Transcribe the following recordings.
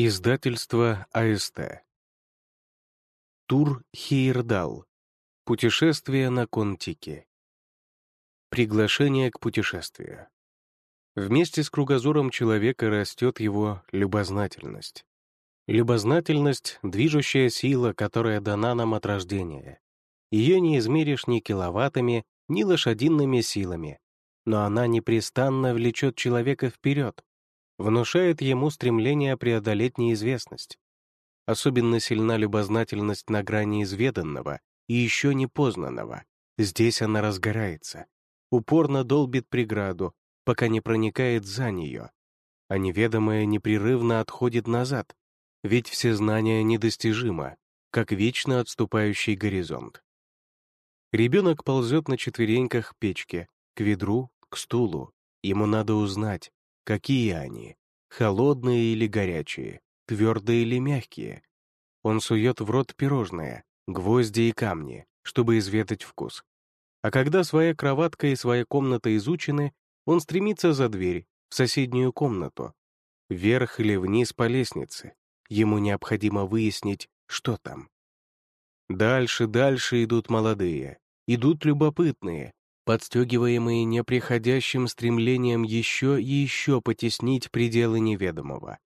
Издательство АСТ. Тур Хейрдал. Путешествие на Контике. Приглашение к путешествию. Вместе с кругозором человека растет его любознательность. Любознательность — движущая сила, которая дана нам от рождения. Ее не измеришь ни киловаттами, ни лошадиными силами, но она непрестанно влечет человека вперед, внушает ему стремление преодолеть неизвестность. Особенно сильна любознательность на грани изведанного и еще не познанного. Здесь она разгорается, упорно долбит преграду, пока не проникает за нее, а неведомое непрерывно отходит назад, ведь все знания недостижимо, как вечно отступающий горизонт. Ребенок ползет на четвереньках к печке, к ведру, к стулу. Ему надо узнать, Какие они? Холодные или горячие? Твердые или мягкие? Он сует в рот пирожные, гвозди и камни, чтобы изведать вкус. А когда своя кроватка и своя комната изучены, он стремится за дверь, в соседнюю комнату. Вверх или вниз по лестнице. Ему необходимо выяснить, что там. Дальше, дальше идут молодые, идут любопытные, подстегиваемые неприходящим стремлением еще и еще потеснить пределы неведомого.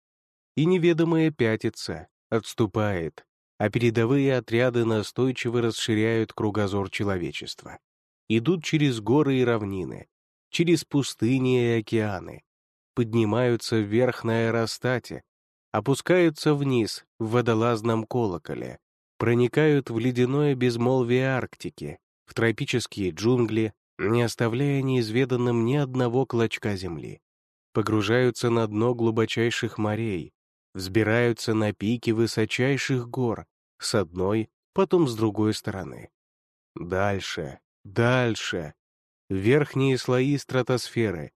И неведомое пятится, отступает, а передовые отряды настойчиво расширяют кругозор человечества. Идут через горы и равнины, через пустыни и океаны, поднимаются вверх на аэростате, опускаются вниз в водолазном колоколе, проникают в ледяное безмолвие Арктики, в тропические джунгли, не оставляя неизведанным ни одного клочка земли. Погружаются на дно глубочайших морей, взбираются на пики высочайших гор, с одной, потом с другой стороны. Дальше, дальше, в верхние слои стратосферы,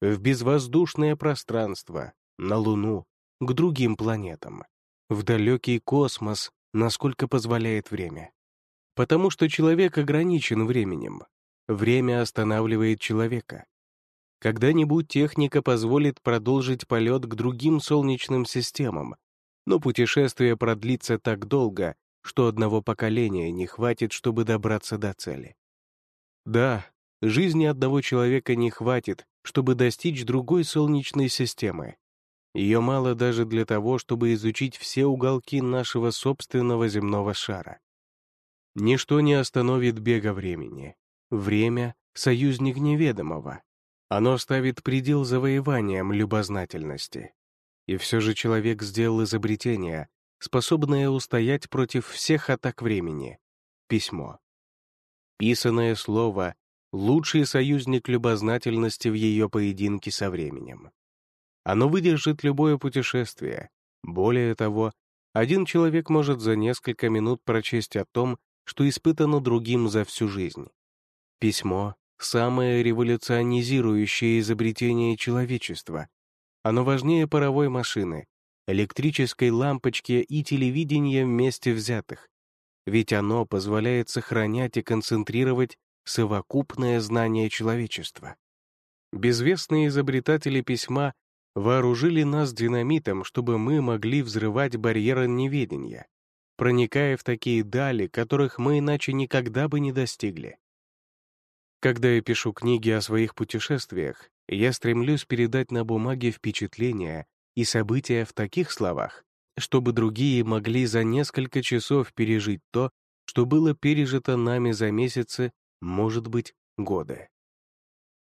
в безвоздушное пространство, на Луну, к другим планетам, в далекий космос, насколько позволяет время. Потому что человек ограничен временем, Время останавливает человека. Когда-нибудь техника позволит продолжить полет к другим солнечным системам, но путешествие продлится так долго, что одного поколения не хватит, чтобы добраться до цели. Да, жизни одного человека не хватит, чтобы достичь другой солнечной системы. Ее мало даже для того, чтобы изучить все уголки нашего собственного земного шара. Ничто не остановит бега времени, Время — союзник неведомого. Оно ставит предел завоеваниям любознательности. И все же человек сделал изобретение, способное устоять против всех атак времени — письмо. Писанное слово — лучший союзник любознательности в ее поединке со временем. Оно выдержит любое путешествие. Более того, один человек может за несколько минут прочесть о том, что испытано другим за всю жизнь. Письмо — самое революционизирующее изобретение человечества. Оно важнее паровой машины, электрической лампочки и телевидения вместе взятых. Ведь оно позволяет сохранять и концентрировать совокупное знание человечества. Безвестные изобретатели письма вооружили нас динамитом, чтобы мы могли взрывать барьеры неведения, проникая в такие дали, которых мы иначе никогда бы не достигли. Когда я пишу книги о своих путешествиях, я стремлюсь передать на бумаге впечатления и события в таких словах, чтобы другие могли за несколько часов пережить то, что было пережито нами за месяцы, может быть, годы.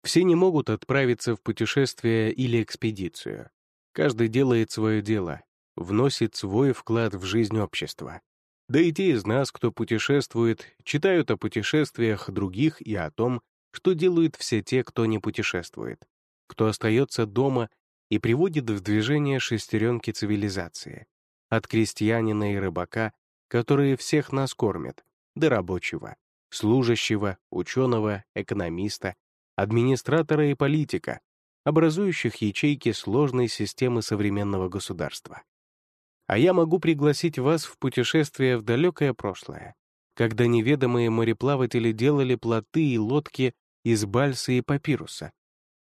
Все не могут отправиться в путешествие или экспедицию. Каждый делает свое дело, вносит свой вклад в жизнь общества. Да и те из нас, кто путешествует, читают о путешествиях других и о том, что делают все те, кто не путешествует, кто остается дома и приводит в движение шестеренки цивилизации, от крестьянина и рыбака, которые всех нас кормят, до рабочего, служащего, ученого, экономиста, администратора и политика, образующих ячейки сложной системы современного государства а я могу пригласить вас в путешествие в далекое прошлое, когда неведомые мореплаватели делали плоты и лодки из бальса и папируса,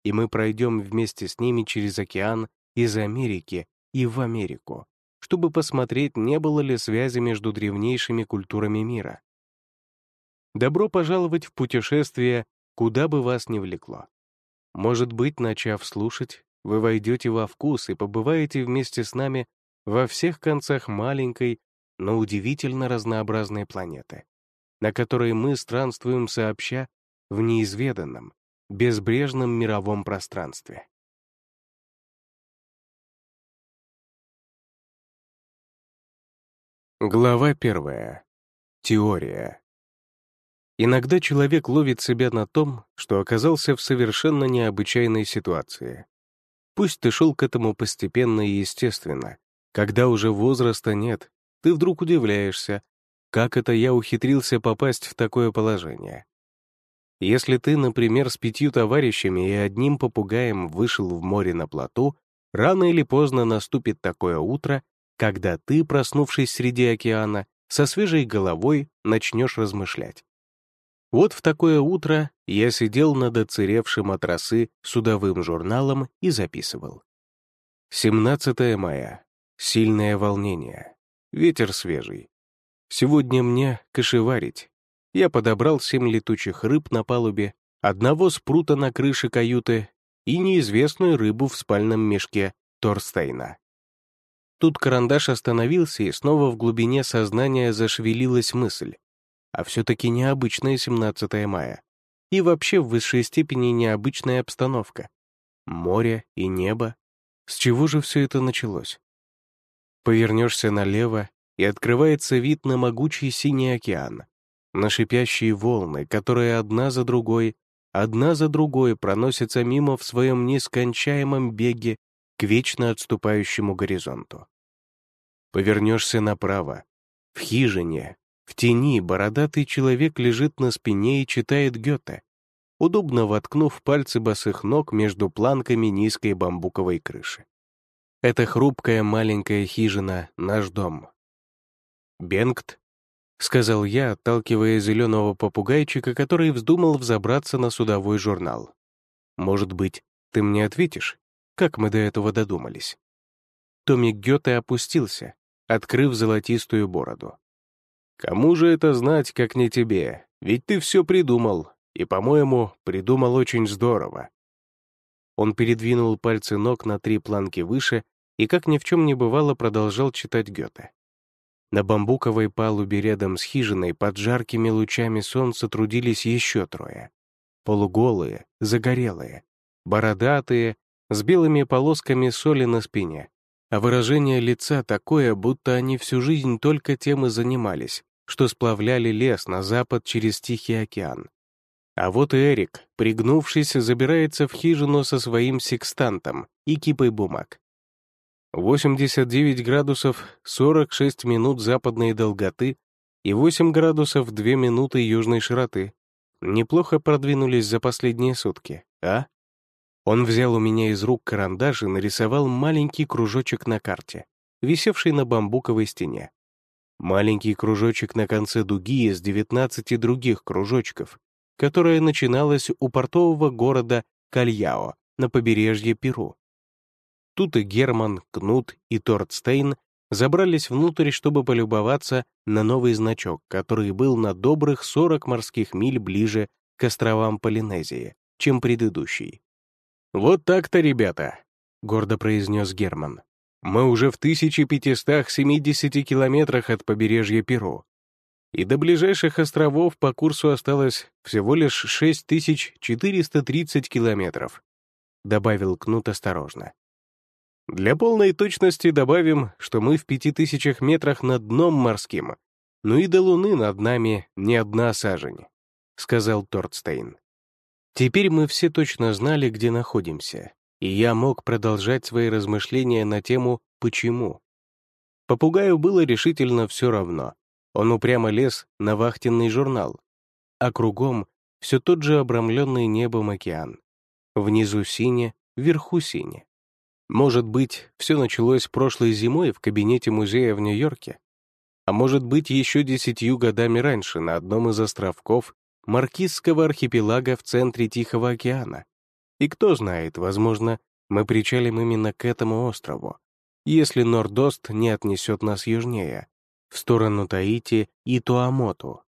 и мы пройдем вместе с ними через океан из Америки и в Америку, чтобы посмотреть, не было ли связи между древнейшими культурами мира. Добро пожаловать в путешествие, куда бы вас ни влекло. Может быть, начав слушать, вы войдете во вкус и побываете вместе с нами во всех концах маленькой, но удивительно разнообразной планеты, на которой мы странствуем сообща в неизведанном, безбрежном мировом пространстве. Глава первая. Теория. Иногда человек ловит себя на том, что оказался в совершенно необычайной ситуации. Пусть ты шел к этому постепенно и естественно, когда уже возраста нет, ты вдруг удивляешься, как это я ухитрился попасть в такое положение. Если ты, например, с пятью товарищами и одним попугаем вышел в море на плоту, рано или поздно наступит такое утро, когда ты, проснувшись среди океана, со свежей головой начнешь размышлять. Вот в такое утро я сидел над оцеревшим от росы судовым журналом и записывал. 17 мая. Сильное волнение. Ветер свежий. Сегодня мне кошеварить. Я подобрал семь летучих рыб на палубе, одного спрута на крыше каюты и неизвестную рыбу в спальном мешке Торстейна. Тут карандаш остановился, и снова в глубине сознания зашевелилась мысль. А все-таки необычное 17 мая. И вообще в высшей степени необычная обстановка. Море и небо. С чего же все это началось? Повернешься налево, и открывается вид на могучий синий океан, на шипящие волны, которые одна за другой, одна за другой проносятся мимо в своем нескончаемом беге к вечно отступающему горизонту. Повернешься направо. В хижине, в тени, бородатый человек лежит на спине и читает Гёте, удобно воткнув пальцы босых ног между планками низкой бамбуковой крыши. Это хрупкая маленькая хижина — наш дом. Бенгт — сказал я, отталкивая зеленого попугайчика, который вздумал взобраться на судовой журнал. «Может быть, ты мне ответишь, как мы до этого додумались?» Томик Гёте опустился, открыв золотистую бороду. «Кому же это знать, как не тебе? Ведь ты все придумал, и, по-моему, придумал очень здорово». Он передвинул пальцы ног на три планки выше и, как ни в чем не бывало, продолжал читать Гёте. На бамбуковой палубе рядом с хижиной под жаркими лучами солнца трудились еще трое. Полуголые, загорелые, бородатые, с белыми полосками соли на спине. А выражение лица такое, будто они всю жизнь только тем и занимались, что сплавляли лес на запад через Тихий океан. А вот и Эрик, пригнувшись, забирается в хижину со своим секстантом и кипой бумаг. 89 градусов 46 минут западной долготы и 8 градусов 2 минуты южной широты. Неплохо продвинулись за последние сутки, а? Он взял у меня из рук карандаш и нарисовал маленький кружочек на карте, висевший на бамбуковой стене. Маленький кружочек на конце дуги из 19 других кружочков, которая начиналась у портового города Кальяо на побережье Перу. Тут и Герман, Кнут и Тортстейн забрались внутрь, чтобы полюбоваться на новый значок, который был на добрых 40 морских миль ближе к островам Полинезии, чем предыдущий. «Вот так-то, ребята», — гордо произнес Герман. «Мы уже в 1570 километрах от побережья Перу. И до ближайших островов по курсу осталось всего лишь 6430 километров», — добавил Кнут осторожно. Для полной точности добавим, что мы в пяти тысячах метрах над дном морским, ну и до Луны над нами не одна сажень», — сказал Тортстейн. Теперь мы все точно знали, где находимся, и я мог продолжать свои размышления на тему «почему?». Попугаю было решительно все равно. Он упрямо лез на вахтенный журнал, а кругом все тот же обрамленный небом океан. Внизу сине, вверху сине. Может быть, все началось прошлой зимой в кабинете музея в Нью-Йорке? А может быть, еще десятью годами раньше на одном из островков Маркизского архипелага в центре Тихого океана? И кто знает, возможно, мы причалим именно к этому острову. если Нордост не отнесет нас южнее, в сторону Таити и Туамоту.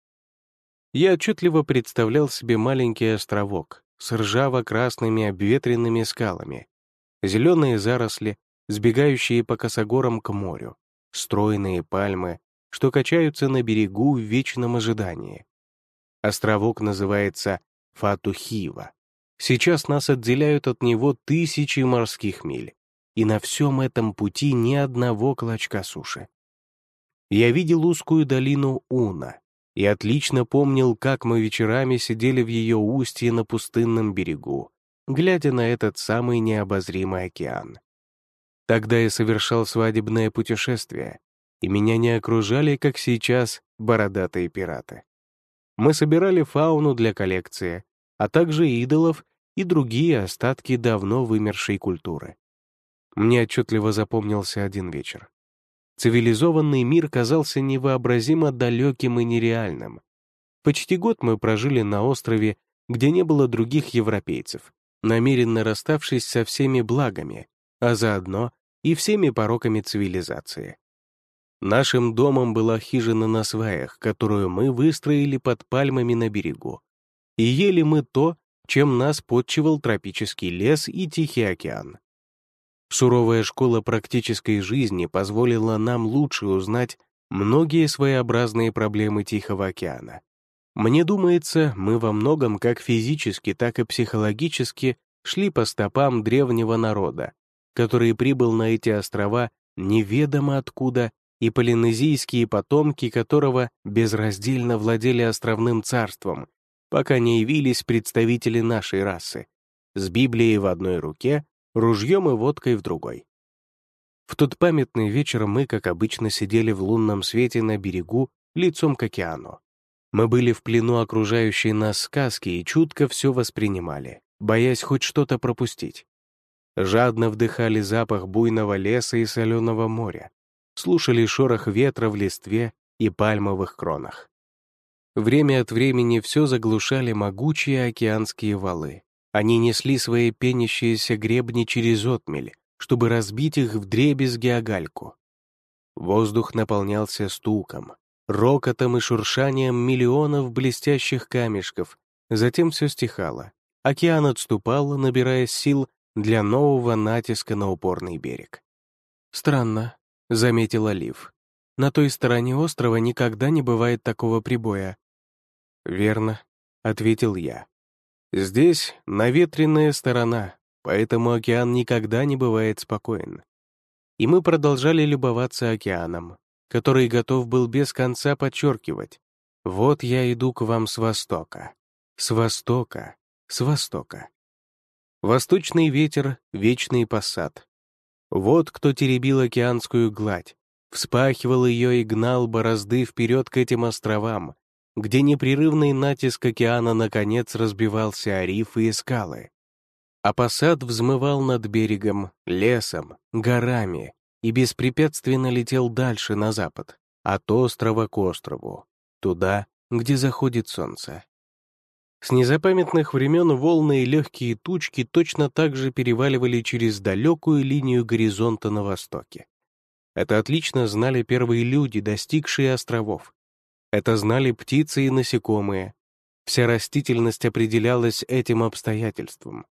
Я отчетливо представлял себе маленький островок с ржаво-красными обветренными скалами, зеленые заросли, сбегающие по косогорам к морю, стройные пальмы, что качаются на берегу в вечном ожидании. Островок называется Фатухива. Сейчас нас отделяют от него тысячи морских миль, и на всем этом пути ни одного клочка суши. Я видел узкую долину Уна и отлично помнил, как мы вечерами сидели в ее устье на пустынном берегу, глядя на этот самый необозримый океан. Тогда я совершал свадебное путешествие, и меня не окружали, как сейчас, бородатые пираты. Мы собирали фауну для коллекции, а также идолов и другие остатки давно вымершей культуры. Мне отчетливо запомнился один вечер. Цивилизованный мир казался невообразимо далеким и нереальным. Почти год мы прожили на острове, где не было других европейцев, намеренно расставшись со всеми благами, а заодно и всеми пороками цивилизации. Нашим домом была хижина на сваях, которую мы выстроили под пальмами на берегу. И ели мы то, чем нас подчивал тропический лес и Тихий океан. Суровая школа практической жизни позволила нам лучше узнать многие своеобразные проблемы Тихого океана. Мне думается, мы во многом как физически, так и психологически шли по стопам древнего народа, который прибыл на эти острова неведомо откуда и полинезийские потомки которого безраздельно владели островным царством, пока не явились представители нашей расы, с Библией в одной руке, ружьем и водкой в другой. В тот памятный вечер мы, как обычно, сидели в лунном свете на берегу, лицом к океану. Мы были в плену окружающей нас сказки и чутко все воспринимали, боясь хоть что-то пропустить. Жадно вдыхали запах буйного леса и соленого моря, слушали шорох ветра в листве и пальмовых кронах. Время от времени все заглушали могучие океанские валы. Они несли свои пенящиеся гребни через отмель, чтобы разбить их в дребезги о гальку. Воздух наполнялся стуком, рокотом и шуршанием миллионов блестящих камешков, затем все стихало. Океан отступал, набирая сил для нового натиска на упорный берег. Странно, — заметил Олив. «На той стороне острова никогда не бывает такого прибоя». «Верно», — ответил я. «Здесь наветренная сторона, поэтому океан никогда не бывает спокоен». И мы продолжали любоваться океаном, который готов был без конца подчеркивать. «Вот я иду к вам с востока, с востока, с востока». Восточный ветер — вечный посад, вот кто теребил океанскую гладь, вспахивал ее и гнал борозды вперед к этим островам, где непрерывный натиск океана наконец разбивался о рифы и скалы. А посад взмывал над берегом, лесом, горами и беспрепятственно летел дальше на запад, от острова к острову, туда, где заходит солнце. С незапамятных времен волны и легкие тучки точно так же переваливали через далекую линию горизонта на востоке. Это отлично знали первые люди, достигшие островов. Это знали птицы и насекомые. Вся растительность определялась этим обстоятельством.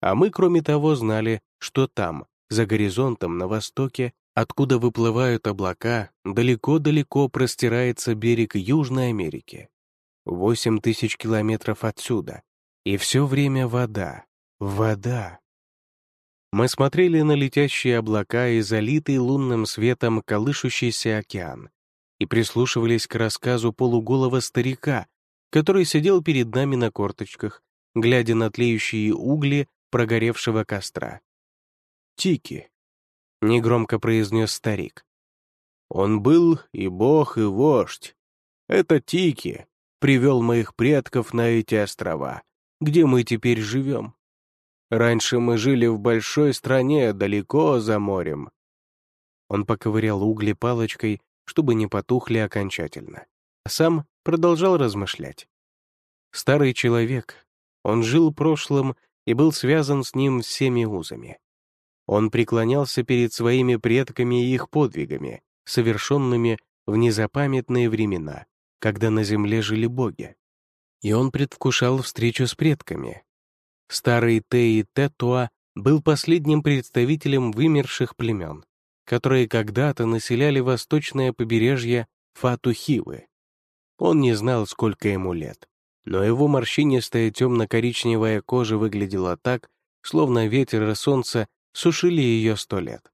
А мы, кроме того, знали, что там, за горизонтом на востоке, откуда выплывают облака, далеко-далеко простирается берег Южной Америки. Восемь тысяч километров отсюда. И все время вода. Вода. Мы смотрели на летящие облака и залитый лунным светом колышущийся океан и прислушивались к рассказу полуголого старика, который сидел перед нами на корточках, глядя на тлеющие угли прогоревшего костра. «Тики», — негромко произнес старик. «Он был и бог, и вождь. Это Тики, привел моих предков на эти острова, где мы теперь живем. Раньше мы жили в большой стране, далеко за морем». Он поковырял угли палочкой, чтобы не потухли окончательно, а сам продолжал размышлять. Старый человек, он жил прошлым и был связан с ним всеми узами. Он преклонялся перед своими предками и их подвигами, совершенными в незапамятные времена, когда на земле жили боги. И он предвкушал встречу с предками. Старый Теи Тетуа был последним представителем вымерших племен, которые когда-то населяли восточное побережье Фатухивы. Он не знал, сколько ему лет, но его морщинистая темно-коричневая кожа выглядела так, словно ветер и солнце сушили ее сто лет.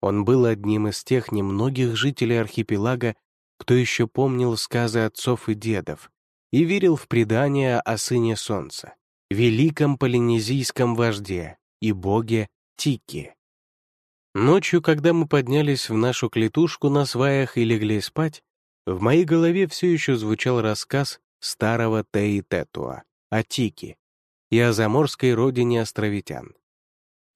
Он был одним из тех немногих жителей архипелага, кто еще помнил сказы отцов и дедов и верил в предания о сыне солнца, великом полинезийском вожде и боге Тики. Ночью, когда мы поднялись в нашу клетушку на сваях и легли спать, в моей голове все еще звучал рассказ старого Теи Тетуа о Тики и о заморской родине островитян.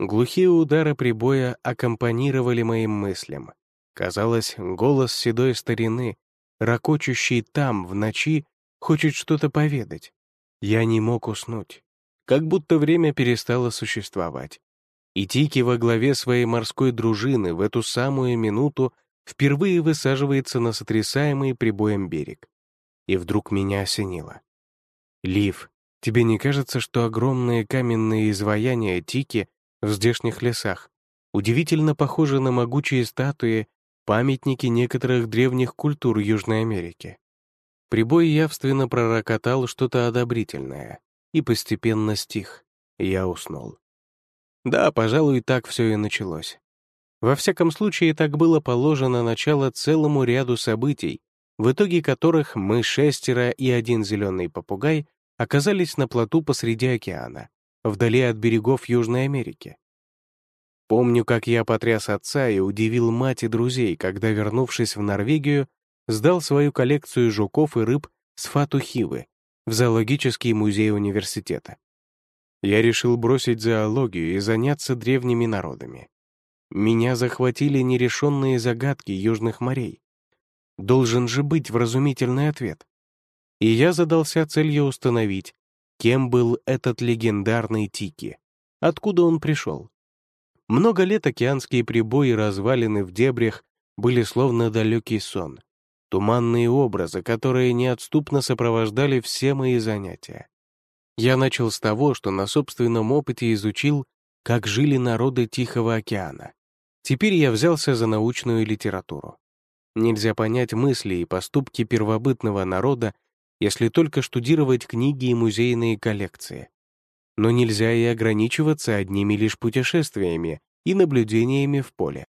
Глухие удары прибоя аккомпанировали моим мыслям. Казалось, голос седой старины, ракочущий там, в ночи, хочет что-то поведать. Я не мог уснуть. Как будто время перестало существовать. И Тики во главе своей морской дружины в эту самую минуту впервые высаживается на сотрясаемый прибоем берег. И вдруг меня осенило. «Лив, тебе не кажется, что огромные каменные изваяния Тики в здешних лесах удивительно похожи на могучие статуи, памятники некоторых древних культур Южной Америки. Прибой явственно пророкотал что-то одобрительное и постепенно стих. Я уснул. Да, пожалуй, так все и началось. Во всяком случае, так было положено начало целому ряду событий, в итоге которых мы шестеро и один зеленый попугай оказались на плоту посреди океана, вдали от берегов Южной Америки. Помню, как я потряс отца и удивил мать и друзей, когда, вернувшись в Норвегию, сдал свою коллекцию жуков и рыб с Фатухивы в зоологический музей университета. Я решил бросить зоологию и заняться древними народами. Меня захватили нерешенные загадки южных морей. Должен же быть вразумительный ответ. И я задался целью установить, Кем был этот легендарный Тики? Откуда он пришел? Много лет океанские прибои развалины в дебрях были словно далекий сон, туманные образы, которые неотступно сопровождали все мои занятия. Я начал с того, что на собственном опыте изучил, как жили народы Тихого океана. Теперь я взялся за научную литературу. Нельзя понять мысли и поступки первобытного народа если только штудировать книги и музейные коллекции. Но нельзя и ограничиваться одними лишь путешествиями и наблюдениями в поле.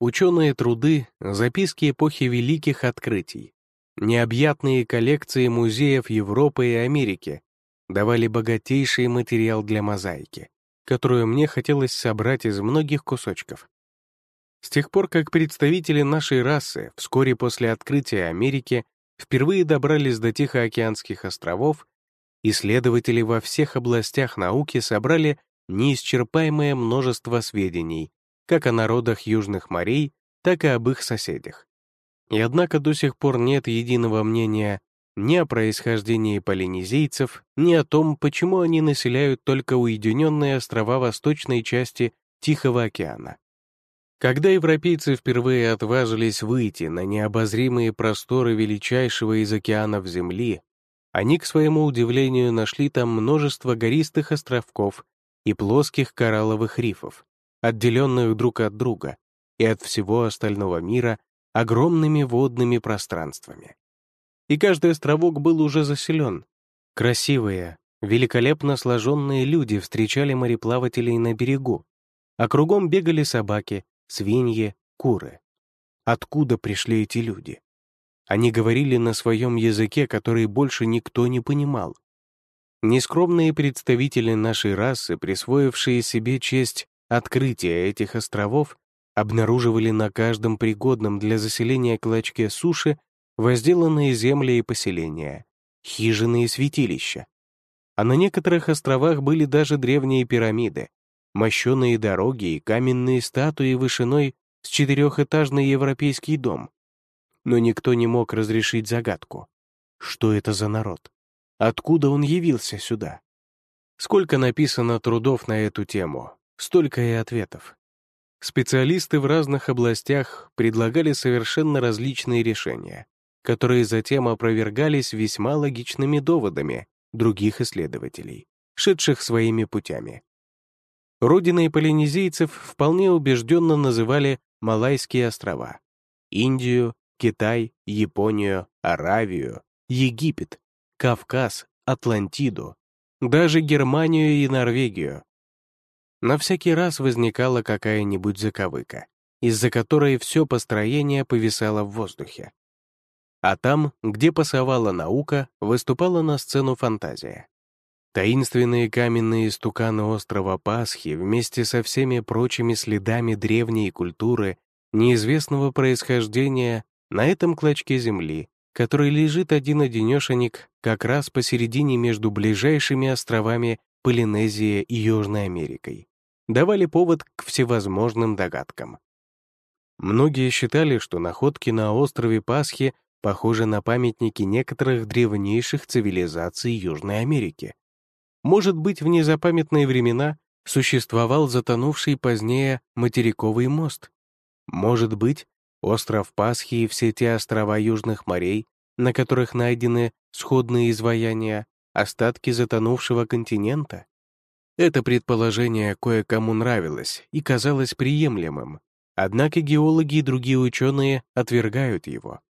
Ученые труды, записки эпохи великих открытий, необъятные коллекции музеев Европы и Америки давали богатейший материал для мозаики, которую мне хотелось собрать из многих кусочков. С тех пор, как представители нашей расы вскоре после открытия Америки впервые добрались до Тихоокеанских островов, исследователи во всех областях науки собрали неисчерпаемое множество сведений как о народах южных морей, так и об их соседях. И однако до сих пор нет единого мнения ни о происхождении полинезийцев, ни о том, почему они населяют только уединенные острова восточной части Тихого океана. Когда европейцы впервые отважились выйти на необозримые просторы величайшего из океанов Земли, они, к своему удивлению, нашли там множество гористых островков и плоских коралловых рифов, отделенных друг от друга и от всего остального мира огромными водными пространствами. И каждый островок был уже заселен. Красивые, великолепно сложенные люди встречали мореплавателей на берегу, а кругом бегали собаки, свиньи, куры. Откуда пришли эти люди? Они говорили на своем языке, который больше никто не понимал. Нескромные представители нашей расы, присвоившие себе честь открытия этих островов, обнаруживали на каждом пригодном для заселения клочке суши возделанные земли и поселения, хижины и святилища. А на некоторых островах были даже древние пирамиды, мощеные дороги и каменные статуи вышиной с четырехэтажный европейский дом. Но никто не мог разрешить загадку. Что это за народ? Откуда он явился сюда? Сколько написано трудов на эту тему, столько и ответов. Специалисты в разных областях предлагали совершенно различные решения, которые затем опровергались весьма логичными доводами других исследователей, шедших своими путями. Родиной полинезийцев вполне убежденно называли Малайские острова, Индию, Китай, Японию, Аравию, Египет, Кавказ, Атлантиду, даже Германию и Норвегию. На всякий раз возникала какая-нибудь заковыка, из-за которой все построение повисало в воздухе. А там, где пасовала наука, выступала на сцену фантазия. Таинственные каменные стуканы острова Пасхи вместе со всеми прочими следами древней культуры неизвестного происхождения на этом клочке земли, который лежит один-одинешенек как раз посередине между ближайшими островами Полинезия и Южной Америкой, давали повод к всевозможным догадкам. Многие считали, что находки на острове Пасхи похожи на памятники некоторых древнейших цивилизаций Южной Америки. Может быть, в незапамятные времена существовал затонувший позднее материковый мост. Может быть, остров Пасхи и все те острова Южных морей, на которых найдены сходные изваяния, остатки затонувшего континента? Это предположение кое-кому нравилось и казалось приемлемым, однако геологи и другие ученые отвергают его.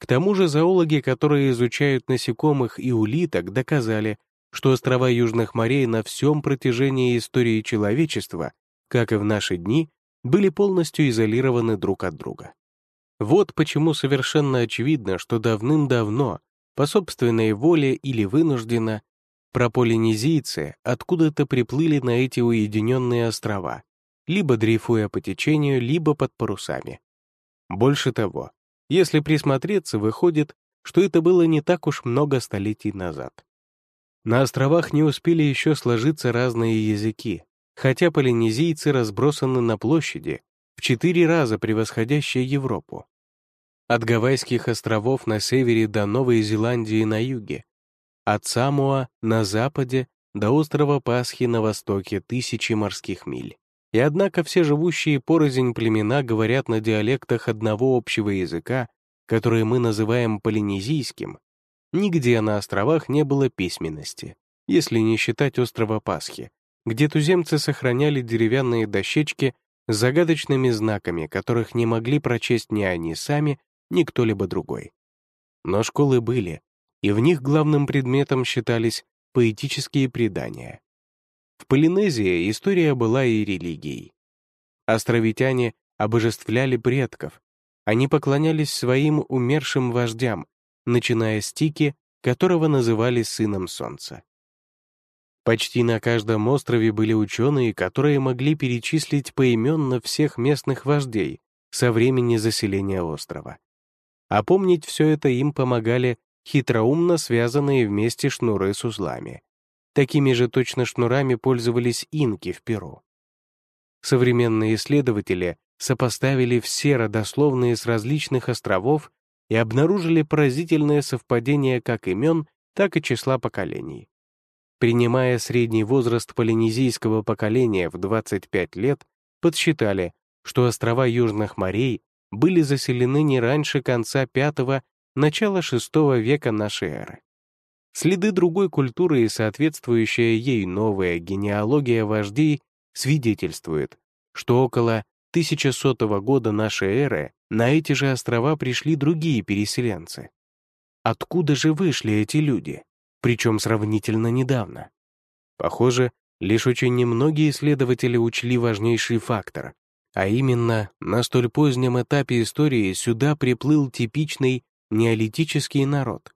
К тому же зоологи, которые изучают насекомых и улиток, доказали, что острова Южных морей на всем протяжении истории человечества, как и в наши дни, были полностью изолированы друг от друга. Вот почему совершенно очевидно, что давным-давно, по собственной воле или вынужденно, прополинезийцы откуда-то приплыли на эти уединенные острова, либо дрейфуя по течению, либо под парусами. Больше того, если присмотреться, выходит, что это было не так уж много столетий назад. На островах не успели еще сложиться разные языки, хотя полинезийцы разбросаны на площади, в четыре раза превосходящие Европу. От Гавайских островов на севере до Новой Зеландии на юге, от Самуа на западе до острова Пасхи на востоке тысячи морских миль. И однако все живущие порознь племена говорят на диалектах одного общего языка, который мы называем полинезийским, Нигде на островах не было письменности, если не считать острова Пасхи, где туземцы сохраняли деревянные дощечки с загадочными знаками, которых не могли прочесть ни они сами, ни кто-либо другой. Но школы были, и в них главным предметом считались поэтические предания. В Полинезии история была и религией. Островитяне обожествляли предков, они поклонялись своим умершим вождям, начиная с Тики, которого называли сыном Солнца. Почти на каждом острове были ученые, которые могли перечислить поименно всех местных вождей со времени заселения острова. А помнить все это им помогали хитроумно связанные вместе шнуры с узлами. Такими же точно шнурами пользовались инки в Перу. Современные исследователи сопоставили все родословные с различных островов и обнаружили поразительное совпадение как имен, так и числа поколений. Принимая средний возраст полинезийского поколения в 25 лет, подсчитали, что острова Южных морей были заселены не раньше конца V – начала VI века нашей эры. Следы другой культуры и соответствующая ей новая генеалогия вождей свидетельствуют, что около 1100 года нашей эры на эти же острова пришли другие переселенцы. Откуда же вышли эти люди, причем сравнительно недавно? Похоже, лишь очень немногие исследователи учли важнейший фактор, а именно, на столь позднем этапе истории сюда приплыл типичный неолитический народ.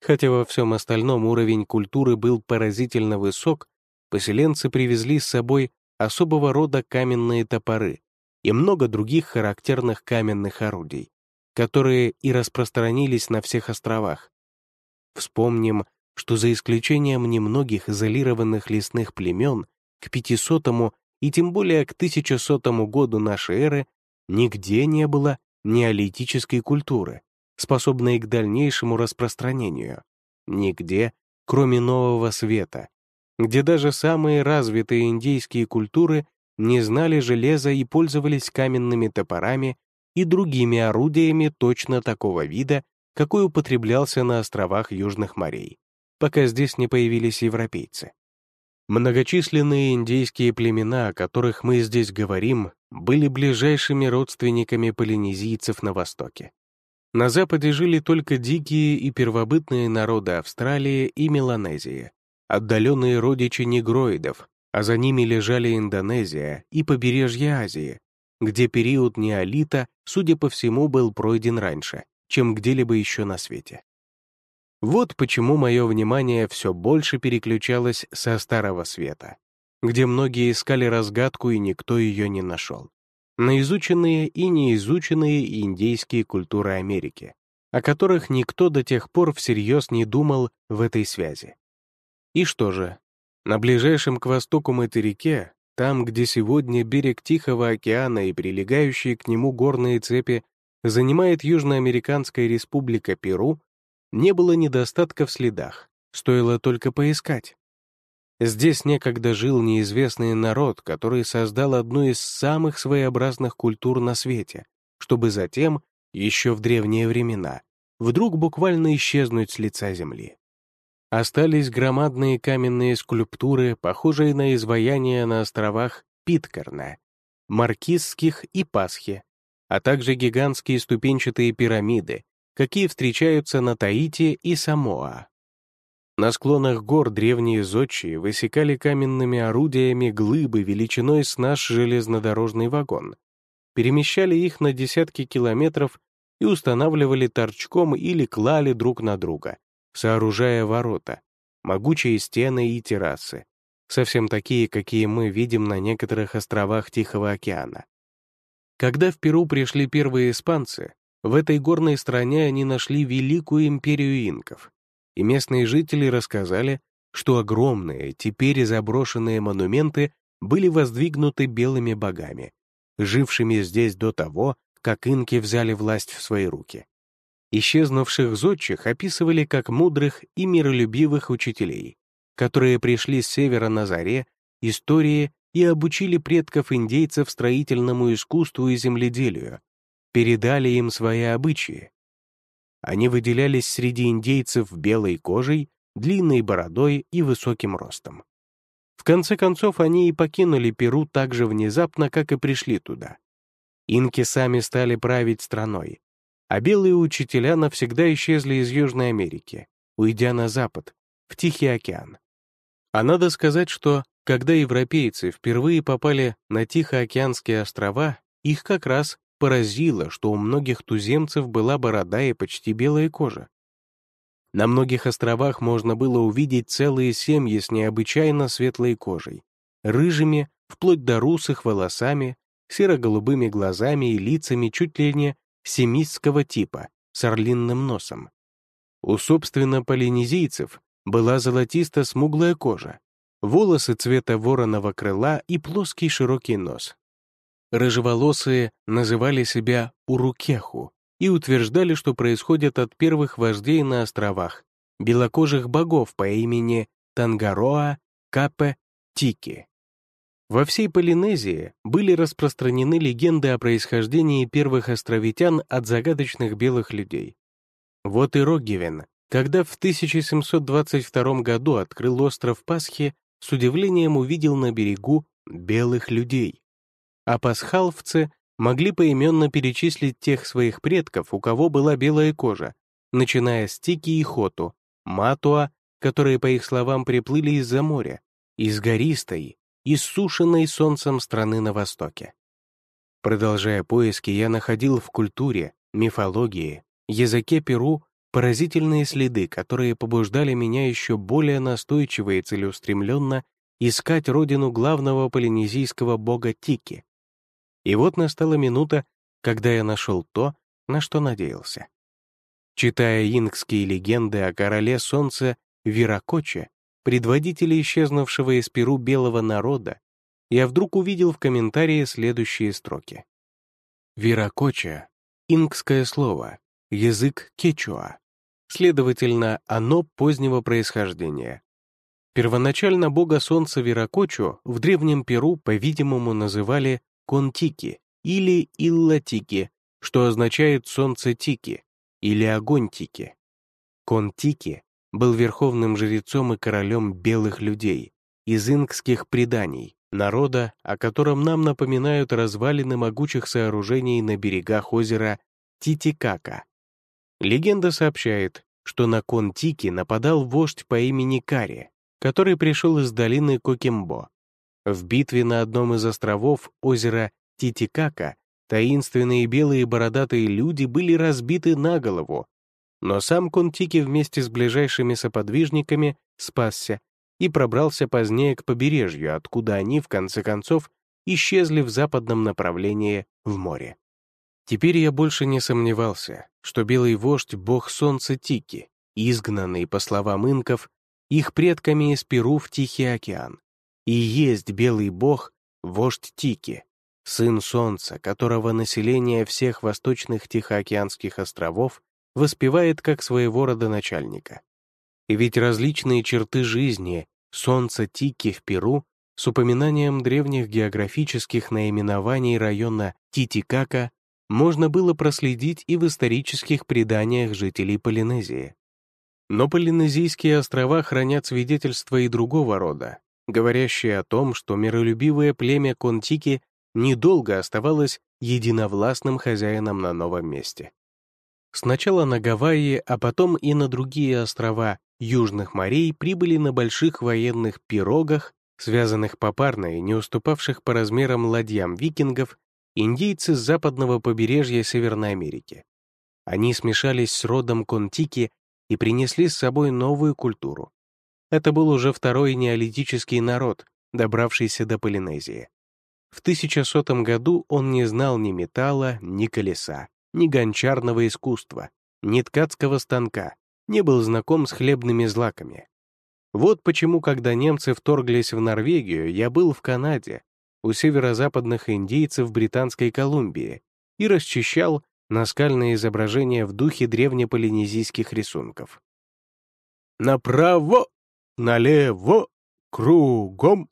Хотя во всем остальном уровень культуры был поразительно высок, поселенцы привезли с собой особого рода каменные топоры, и много других характерных каменных орудий, которые и распространились на всех островах. Вспомним, что за исключением немногих изолированных лесных племен к 500 и тем более к 1100 году нашей эры нигде не было неолитической культуры, способной к дальнейшему распространению. Нигде, кроме Нового Света, где даже самые развитые индейские культуры не знали железа и пользовались каменными топорами и другими орудиями точно такого вида, какой употреблялся на островах Южных морей, пока здесь не появились европейцы. Многочисленные индейские племена, о которых мы здесь говорим, были ближайшими родственниками полинезийцев на Востоке. На Западе жили только дикие и первобытные народы Австралии и Меланезии, отдаленные родичи негроидов, а за ними лежали Индонезия и побережье Азии, где период неолита, судя по всему, был пройден раньше, чем где-либо еще на свете. Вот почему мое внимание все больше переключалось со Старого Света, где многие искали разгадку и никто ее не нашел, на изученные и неизученные индейские культуры Америки, о которых никто до тех пор всерьез не думал в этой связи. И что же, на ближайшем к востоку материке, там, где сегодня берег Тихого океана и прилегающие к нему горные цепи занимает Южноамериканская республика Перу, не было недостатка в следах, стоило только поискать. Здесь некогда жил неизвестный народ, который создал одну из самых своеобразных культур на свете, чтобы затем, еще в древние времена, вдруг буквально исчезнуть с лица земли. Остались громадные каменные скульптуры, похожие на изваяния на островах Питкарна, Маркизских и Пасхи, а также гигантские ступенчатые пирамиды, какие встречаются на Таити и Самоа. На склонах гор древние зодчие высекали каменными орудиями глыбы величиной с наш железнодорожный вагон, перемещали их на десятки километров и устанавливали торчком или клали друг на друга, сооружая ворота, могучие стены и террасы, совсем такие, какие мы видим на некоторых островах Тихого океана. Когда в Перу пришли первые испанцы, в этой горной стране они нашли великую империю инков, и местные жители рассказали, что огромные, теперь заброшенные монументы были воздвигнуты белыми богами, жившими здесь до того, как инки взяли власть в свои руки. Исчезнувших зодчих описывали как мудрых и миролюбивых учителей, которые пришли с севера на заре, истории и обучили предков индейцев строительному искусству и земледелию, передали им свои обычаи. Они выделялись среди индейцев белой кожей, длинной бородой и высоким ростом. В конце концов, они и покинули Перу так же внезапно, как и пришли туда. Инки сами стали править страной, а белые учителя навсегда исчезли из Южной Америки, уйдя на запад, в Тихий океан. А надо сказать, что, когда европейцы впервые попали на Тихоокеанские острова, их как раз поразило, что у многих туземцев была борода и почти белая кожа. На многих островах можно было увидеть целые семьи с необычайно светлой кожей, рыжими, вплоть до русых волосами, серо-голубыми глазами и лицами чуть ли не семистского типа, с орлинным носом. У, собственно, полинезийцев была золотисто-смуглая кожа, волосы цвета вороного крыла и плоский широкий нос, Рыжеволосые называли себя Урукеху и утверждали, что происходят от первых вождей на островах, белокожих богов по имени Тангароа, Капе, Тики. Во всей Полинезии были распространены легенды о происхождении первых островитян от загадочных белых людей. Вот и Роггевен, когда в 1722 году открыл остров Пасхи, с удивлением увидел на берегу белых людей а пасхаловцы могли поименно перечислить тех своих предков, у кого была белая кожа, начиная с Тики и Хоту, Матуа, которые, по их словам, приплыли из-за моря, из гористой, иссушенной солнцем страны на востоке. Продолжая поиски, я находил в культуре, мифологии, языке Перу поразительные следы, которые побуждали меня еще более настойчиво и целеустремленно искать родину главного полинезийского бога Тики, и вот настала минута, когда я нашел то, на что надеялся. Читая инкские легенды о короле солнца Виракоче, предводителе исчезнувшего из Перу белого народа, я вдруг увидел в комментарии следующие строки. Виракоче — инкское слово, язык кечуа. Следовательно, оно позднего происхождения. Первоначально бога солнца Веракочу в древнем Перу, по-видимому, называли Контики или Иллатики, что означает «солнце Тики» или «огонь Тики». Контики был верховным жрецом и королем белых людей из инкских преданий, народа, о котором нам напоминают развалины могучих сооружений на берегах озера Титикака. Легенда сообщает, что на Контики нападал вождь по имени Кари, который пришел из долины Кокембо. В битве на одном из островов озера Титикака таинственные белые бородатые люди были разбиты на голову, но сам Контики вместе с ближайшими соподвижниками спасся и пробрался позднее к побережью, откуда они, в конце концов, исчезли в западном направлении в море. Теперь я больше не сомневался, что белый вождь — бог солнца Тики, изгнанный, по словам инков, их предками из Перу в Тихий океан, и есть белый бог, вождь Тики, сын солнца, которого население всех восточных Тихоокеанских островов воспевает как своего родоначальника. И ведь различные черты жизни солнца Тики в Перу с упоминанием древних географических наименований района Титикака можно было проследить и в исторических преданиях жителей Полинезии. Но Полинезийские острова хранят свидетельства и другого рода, говорящие о том, что миролюбивое племя Контики недолго оставалось единовластным хозяином на новом месте. Сначала на Гавайи, а потом и на другие острова южных морей прибыли на больших военных пирогах, связанных попарно и не уступавших по размерам ладьям викингов, индейцы с западного побережья Северной Америки. Они смешались с родом Контики и принесли с собой новую культуру. Это был уже второй неолитический народ, добравшийся до Полинезии. В 1100 году он не знал ни металла, ни колеса, ни гончарного искусства, ни ткацкого станка, не был знаком с хлебными злаками. Вот почему, когда немцы вторглись в Норвегию, я был в Канаде, у северо-западных индейцев Британской Колумбии и расчищал наскальные изображения в духе древнеполинезийских рисунков. «Направо! Налево! Кругом!»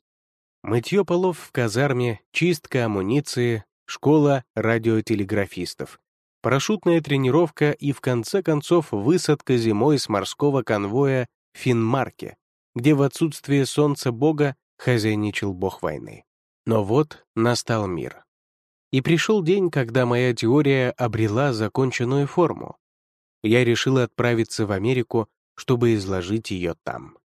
Мытье полов в казарме, чистка амуниции, школа радиотелеграфистов, парашютная тренировка и, в конце концов, высадка зимой с морского конвоя в Финмарке, где в отсутствие солнца бога хозяйничал бог войны. Но вот настал мир. И пришел день, когда моя теория обрела законченную форму. Я решил отправиться в Америку, чтобы изложить ее там.